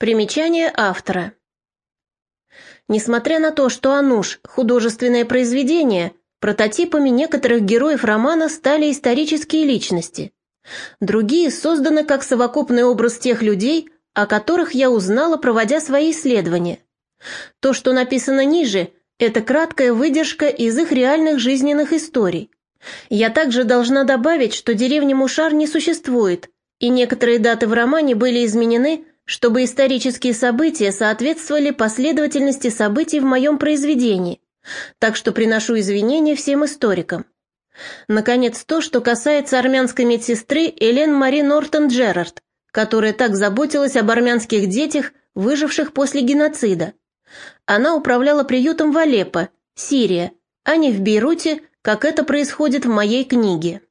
Примечание автора. Несмотря на то, что «Ануш» – художественное произведение, прототипами некоторых героев романа стали исторические личности. Другие созданы как совокупный образ тех людей, о которых я узнала, проводя свои исследования. То, что написано ниже, это краткая выдержка из их реальных жизненных историй. Я также должна добавить, что деревня Мушар не существует, и некоторые даты в романе были изменены чтобы исторические события соответствовали последовательности событий в моем произведении, так что приношу извинения всем историкам. Наконец, то, что касается армянской медсестры Элен Мари Нортон Джерард, которая так заботилась об армянских детях, выживших после геноцида. Она управляла приютом в Алеппо, Сирия, а не в Бейруте, как это происходит в моей книге.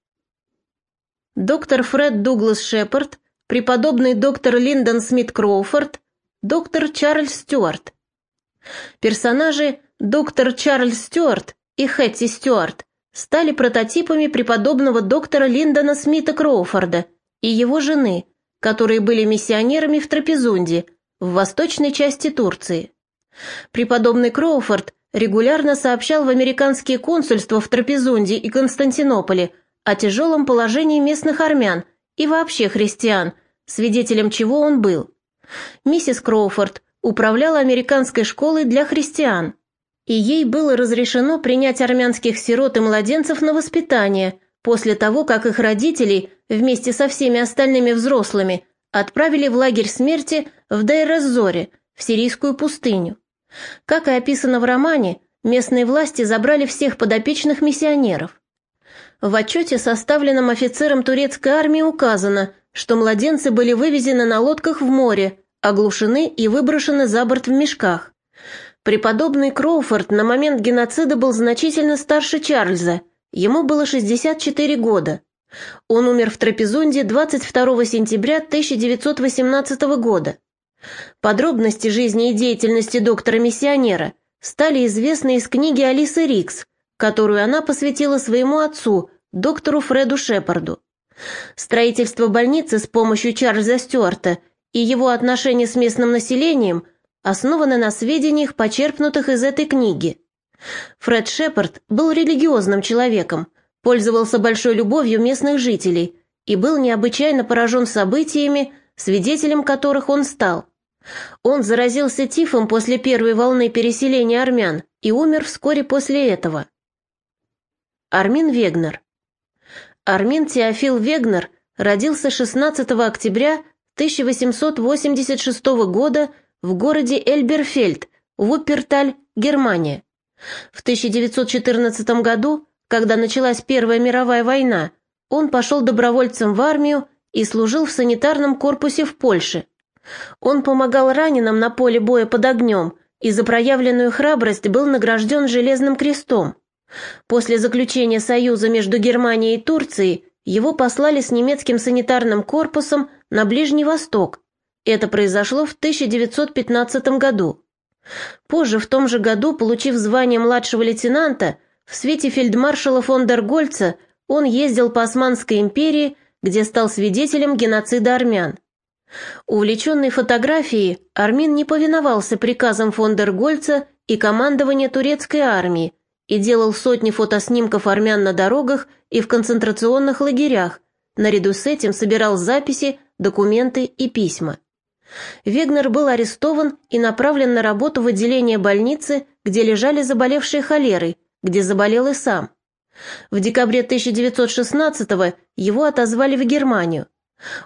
Доктор Фред Дуглас Шепард преподобный доктор Линдон Смит Кроуфорд, доктор Чарльз Стюарт. Персонажи доктор Чарльз Стюарт и Хэтти Стюарт стали прототипами преподобного доктора Линдона Смита Кроуфорда и его жены, которые были миссионерами в Трапезунде, в восточной части Турции. Преподобный Кроуфорд регулярно сообщал в американские консульства в Трапезунде и Константинополе о тяжелом положении местных армян и вообще христиан, свидетелем чего он был. Миссис Кроуфорд управляла американской школой для христиан, и ей было разрешено принять армянских сирот и младенцев на воспитание после того, как их родителей вместе со всеми остальными взрослыми отправили в лагерь смерти в Дейр-эз-Зоре, в сирийскую пустыню. Как и описано в романе, местные власти забрали всех подопечных миссионеров. В отчете, составленном офицером турецкой армии, указано, что младенцы были вывезены на лодках в море, оглушены и выброшены за борт в мешках. Преподобный Кроуфорд на момент геноцида был значительно старше Чарльза, ему было 64 года. Он умер в Трапезунде 22 сентября 1918 года. Подробности жизни и деятельности доктора-миссионера стали известны из книги Алисы Рикс, которую она посвятила своему отцу, доктору Фреду Шепарду. Строительство больницы с помощью Чарльза Стюарта и его отношения с местным населением основаны на сведениях, почерпнутых из этой книги. Фред Шепард был религиозным человеком, пользовался большой любовью местных жителей и был необычайно поражен событиями, свидетелем которых он стал. Он заразился тифом после первой волны переселения армян и умер вскоре после этого. Армин Вегнер. Армин Теофил Вегнер родился 16 октября 1886 года в городе Эльберфельд, Вупперталь, Германия. В 1914 году, когда началась Первая мировая война, он пошел добровольцем в армию и служил в санитарном корпусе в Польше. Он помогал раненым на поле боя под огнем и за проявленную храбрость был награжден Железным крестом. После заключения союза между Германией и Турцией его послали с немецким санитарным корпусом на Ближний Восток. Это произошло в 1915 году. Позже, в том же году, получив звание младшего лейтенанта, в свете фельдмаршала фон дер Гольца он ездил по Османской империи, где стал свидетелем геноцида армян. Увлеченный фотографией, Армин не повиновался приказам фон дер Гольца и командования турецкой армии, и делал сотни фотоснимков армян на дорогах и в концентрационных лагерях, наряду с этим собирал записи, документы и письма. Вегнер был арестован и направлен на работу в отделение больницы, где лежали заболевшие холерой, где заболел и сам. В декабре 1916-го его отозвали в Германию.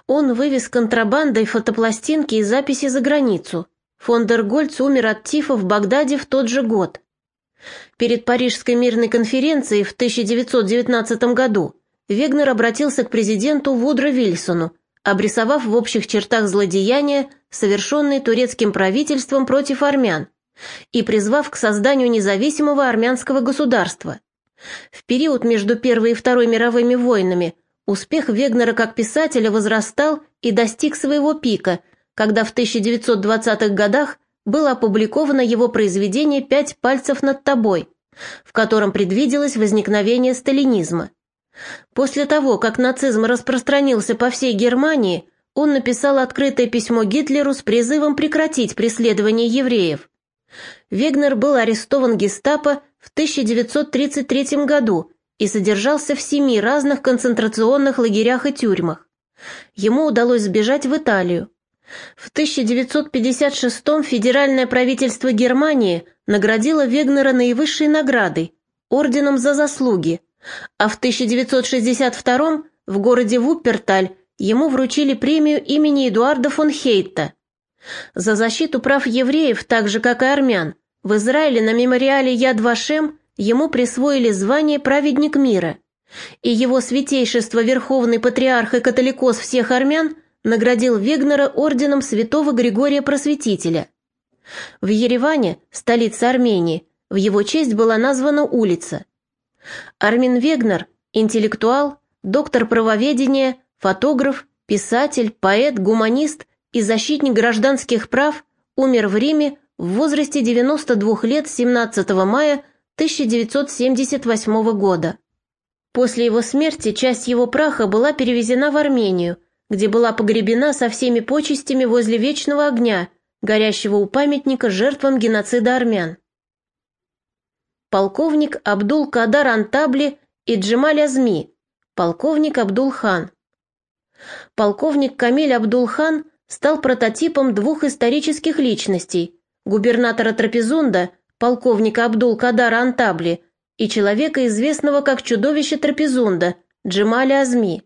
Он вывез контрабандой фотопластинки и записи за границу. Фон дер Гольц умер от тифа в Багдаде в тот же год. Перед Парижской мирной конференцией в 1919 году Вегнер обратился к президенту Вудро Вильсону, обрисовав в общих чертах злодеяния, совершенные турецким правительством против армян, и призвав к созданию независимого армянского государства. В период между Первой и Второй мировыми войнами успех Вегнера как писателя возрастал и достиг своего пика, когда в 1920-х годах было опубликовано его произведение «Пять пальцев над тобой», в котором предвиделось возникновение сталинизма. После того, как нацизм распространился по всей Германии, он написал открытое письмо Гитлеру с призывом прекратить преследование евреев. Вегнер был арестован гестапо в 1933 году и содержался в семи разных концентрационных лагерях и тюрьмах. Ему удалось сбежать в Италию. В 1956 федеральное правительство Германии наградило Вегнера наивысшей наградой – орденом за заслуги, а в 1962 в городе Вупперталь ему вручили премию имени Эдуарда фон Хейтта. За защиту прав евреев, так же как и армян, в Израиле на мемориале Яд Вашем ему присвоили звание «Праведник мира», и его святейшество Верховный Патриарх и Католикос всех армян наградил Вегнера орденом святого Григория Просветителя. В Ереване, столице Армении, в его честь была названа улица. Армин Вегнер – интеллектуал, доктор правоведения, фотограф, писатель, поэт, гуманист и защитник гражданских прав, умер в Риме в возрасте 92 лет 17 мая 1978 года. После его смерти часть его праха была перевезена в Армению, где была погребена со всеми почестями возле вечного огня, горящего у памятника жертвам геноцида армян. Полковник Абдул-Кадар Антабли и Джемаль Азми, полковник Абдул-хан. Полковник Камиль Абдул-хан стал прототипом двух исторических личностей – губернатора Трапезунда – полковника Абдул-Кадара Антабли и человека, известного как чудовище Трапезунда, Джемаля Азми.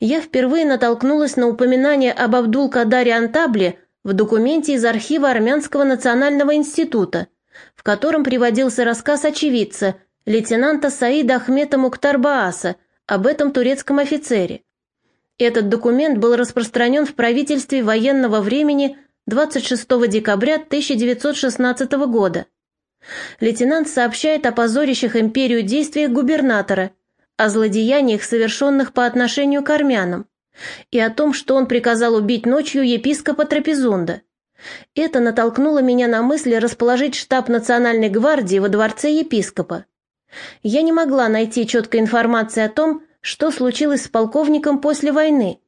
Я впервые натолкнулась на упоминание об Абдул-Кадаре Антабле в документе из архива Армянского национального института, в котором приводился рассказ очевидца, лейтенанта Саида Ахмета Муктарбааса, об этом турецком офицере. Этот документ был распространен в правительстве военного времени 26 декабря 1916 года. Лейтенант сообщает о позорящих империю действиях губернатора, о злодеяниях, совершенных по отношению к армянам, и о том, что он приказал убить ночью епископа Трапезунда. Это натолкнуло меня на мысль расположить штаб Национальной гвардии во дворце епископа. Я не могла найти четкой информации о том, что случилось с полковником после войны,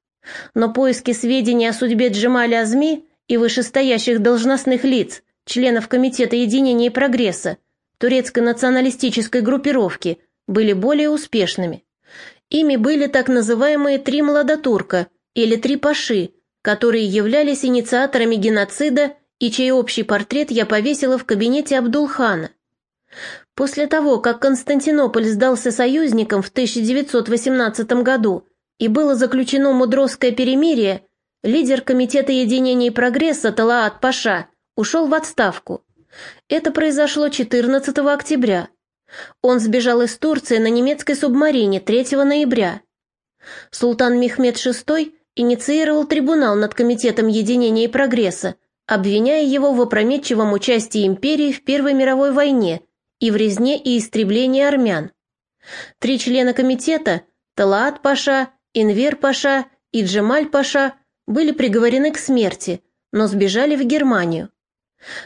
но поиски сведений о судьбе Джемаля Азми и вышестоящих должностных лиц, членов Комитета единения и прогресса, турецкой националистической группировки, были более успешными. Ими были так называемые «три младотурка» или «три паши», которые являлись инициаторами геноцида и чей общий портрет я повесила в кабинете Абдулхана. После того, как Константинополь сдался союзникам в 1918 году и было заключено Мудросское перемирие, Лидер Комитета единения и прогресса Талаат Паша ушел в отставку. Это произошло 14 октября. Он сбежал из Турции на немецкой субмарине 3 ноября. Султан Мехмед VI инициировал трибунал над Комитетом единения и прогресса, обвиняя его в опрометчивом участии империи в Первой мировой войне и в резне и истреблении армян. Три члена комитета – Талаат Паша, Инвер Паша и Джемаль Паша – были приговорены к смерти, но сбежали в Германию.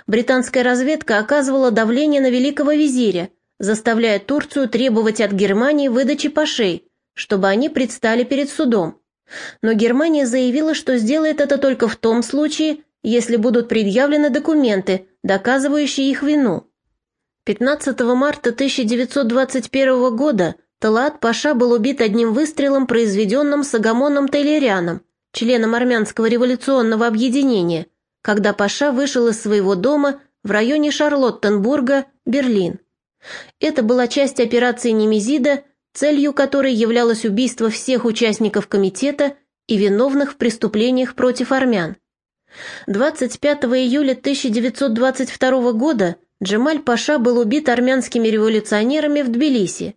Британская разведка оказывала давление на великого визиря, заставляя Турцию требовать от Германии выдачи пашей, чтобы они предстали перед судом. Но Германия заявила, что сделает это только в том случае, если будут предъявлены документы, доказывающие их вину. 15 марта 1921 года Талаат Паша был убит одним выстрелом, произведенным Сагамоном Тейлерианом, членом армянского революционного объединения, когда Паша вышел из своего дома в районе Шарлоттенбурга, Берлин. Это была часть операции Немезида, целью которой являлось убийство всех участников комитета и виновных в преступлениях против армян. 25 июля 1922 года Джемаль Паша был убит армянскими революционерами в Тбилиси.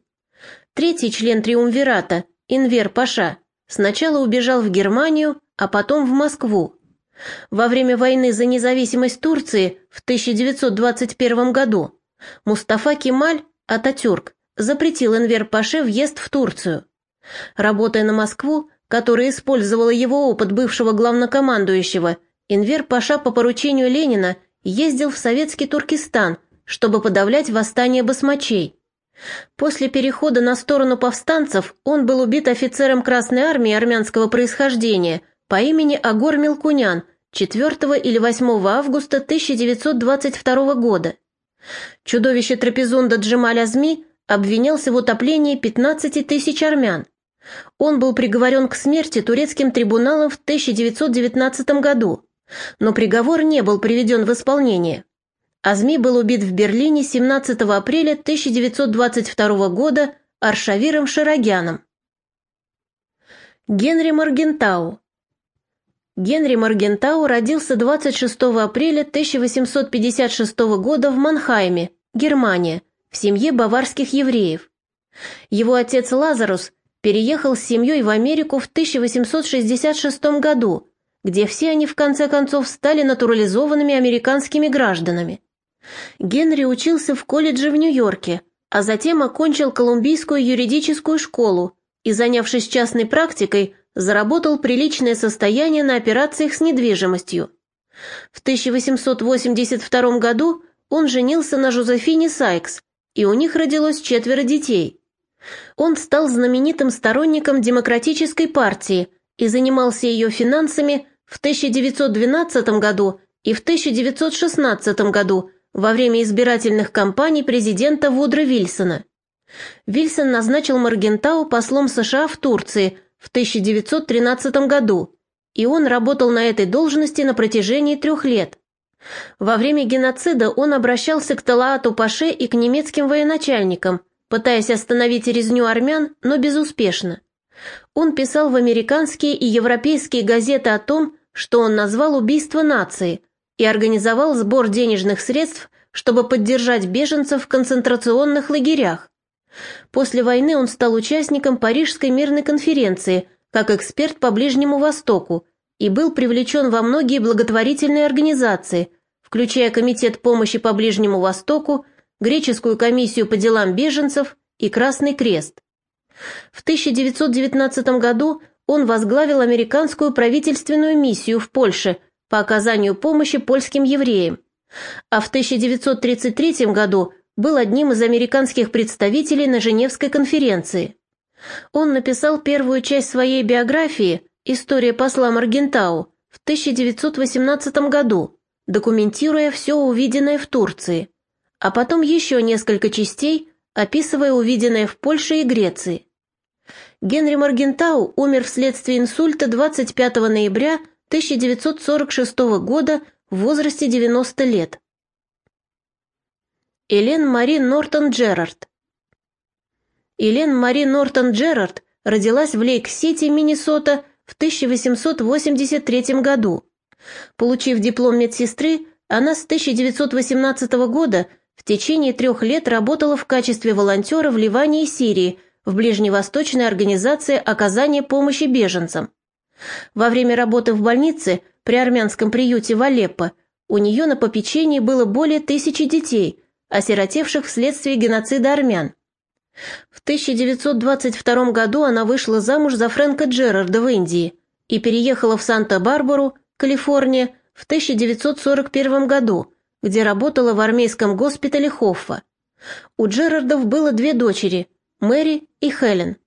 Третий член Триумвирата, Инвер Паша, Сначала убежал в Германию, а потом в Москву. Во время войны за независимость Турции в 1921 году Мустафа Кемаль, Ататюрк, запретил Энвер Паше въезд в Турцию. Работая на Москву, которая использовала его опыт бывшего главнокомандующего, Энвер Паша по поручению Ленина ездил в советский Туркестан, чтобы подавлять восстание басмачей. После перехода на сторону повстанцев он был убит офицером Красной Армии армянского происхождения по имени Агор Мелкунян 4 или 8 августа 1922 года. Чудовище Трапезунда Джемаль Азми обвинялся в утоплении 15 тысяч армян. Он был приговорен к смерти турецким трибуналом в 1919 году, но приговор не был приведен в исполнение. Азми был убит в Берлине 17 апреля 1922 года Аршавиром Шарагяном. Генри Маргентау Генри Маргентау родился 26 апреля 1856 года в Манхайме, Германия, в семье баварских евреев. Его отец Лазарус переехал с семьей в Америку в 1866 году, где все они в конце концов стали натурализованными американскими гражданами. Генри учился в колледже в Нью-Йорке, а затем окончил Колумбийскую юридическую школу и, занявшись частной практикой, заработал приличное состояние на операциях с недвижимостью. В 1882 году он женился на Жозефине Сайкс, и у них родилось четверо детей. Он стал знаменитым сторонником демократической партии и занимался ее финансами в 1912 году и в 1916 году во время избирательных кампаний президента Вудро Вильсона. Вильсон назначил Маргентау послом США в Турции – в 1913 году, и он работал на этой должности на протяжении трех лет. Во время геноцида он обращался к Талаату Паше и к немецким военачальникам, пытаясь остановить резню армян, но безуспешно. Он писал в американские и европейские газеты о том, что он назвал убийство нации, и организовал сбор денежных средств, чтобы поддержать беженцев в концентрационных лагерях. После войны он стал участником Парижской мирной конференции как эксперт по Ближнему Востоку и был привлечен во многие благотворительные организации, включая Комитет помощи по Ближнему Востоку, Греческую комиссию по делам беженцев и Красный Крест. В 1919 году он возглавил американскую правительственную миссию в Польше по оказанию помощи польским евреям, а в 1933 году был одним из американских представителей на Женевской конференции. Он написал первую часть своей биографии «История посла Маргентау» в 1918 году, документируя все увиденное в Турции, а потом еще несколько частей, описывая увиденное в Польше и Греции. Генри Маргентау умер вследствие инсульта 25 ноября 1946 года в возрасте 90 лет. Элен Мари Нортон Джерард. Элен Мари Нортон Джерард родилась в Лейк-Сити, Миннесота в 1883 году. Получив диплом медсестры, она с 1918 года в течение трех лет работала в качестве волонтера в Ливане и Сирии в ближневосточной организации оказания помощи беженцам. Во время работы в больнице при армянском приюте в Алеппо у нее на попечении было более тысячи детей – осиротевших вследствие геноцида армян. В 1922 году она вышла замуж за Фрэнка Джерарда в Индии и переехала в Санта-Барбару, Калифорния, в 1941 году, где работала в армейском госпитале Хоффа. У Джерардов было две дочери – Мэри и Хелен.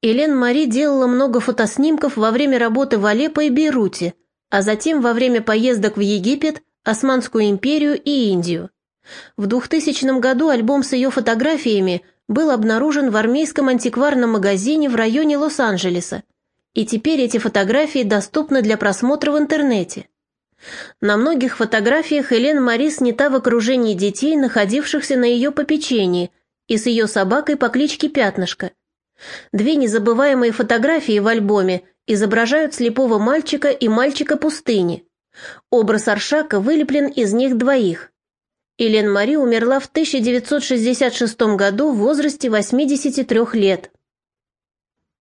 Элен Мари делала много фотоснимков во время работы в Алеппо и Бейруте, а затем во время поездок в Египет, Османскую империю и Индию. В 2000 году альбом с ее фотографиями был обнаружен в армейском антикварном магазине в районе Лос-Анджелеса, и теперь эти фотографии доступны для просмотра в интернете. На многих фотографиях Элен Мари снята в окружении детей, находившихся на ее попечении, и с ее собакой по кличке Пятнышко. Две незабываемые фотографии в альбоме изображают слепого мальчика и мальчика пустыни. Образ Аршака вылеплен из них двоих. Элен Мари умерла в 1966 году в возрасте 83 лет.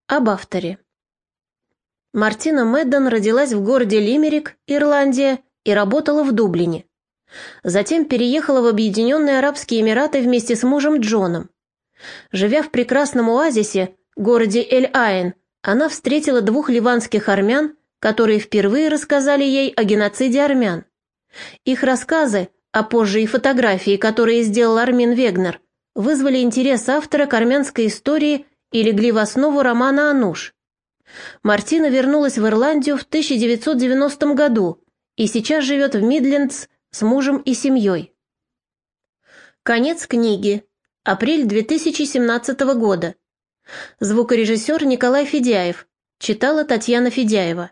Об авторе. Мартина Мэддон родилась в городе Лимерик, Ирландия, и работала в Дублине. Затем переехала в Объединенные Арабские Эмираты вместе с мужем Джоном. Живя в прекрасном оазисе, городе Эль-Айн, она встретила двух ливанских армян, которые впервые рассказали ей о геноциде армян. Их рассказы – а позже и фотографии, которые сделал Армин Вегнер, вызвали интерес автора к армянской истории и легли в основу романа «Ануш». Мартина вернулась в Ирландию в 1990 году и сейчас живет в Мидлендс с мужем и семьей. Конец книги. Апрель 2017 года. Звукорежиссер Николай Федяев. Читала Татьяна Федяева.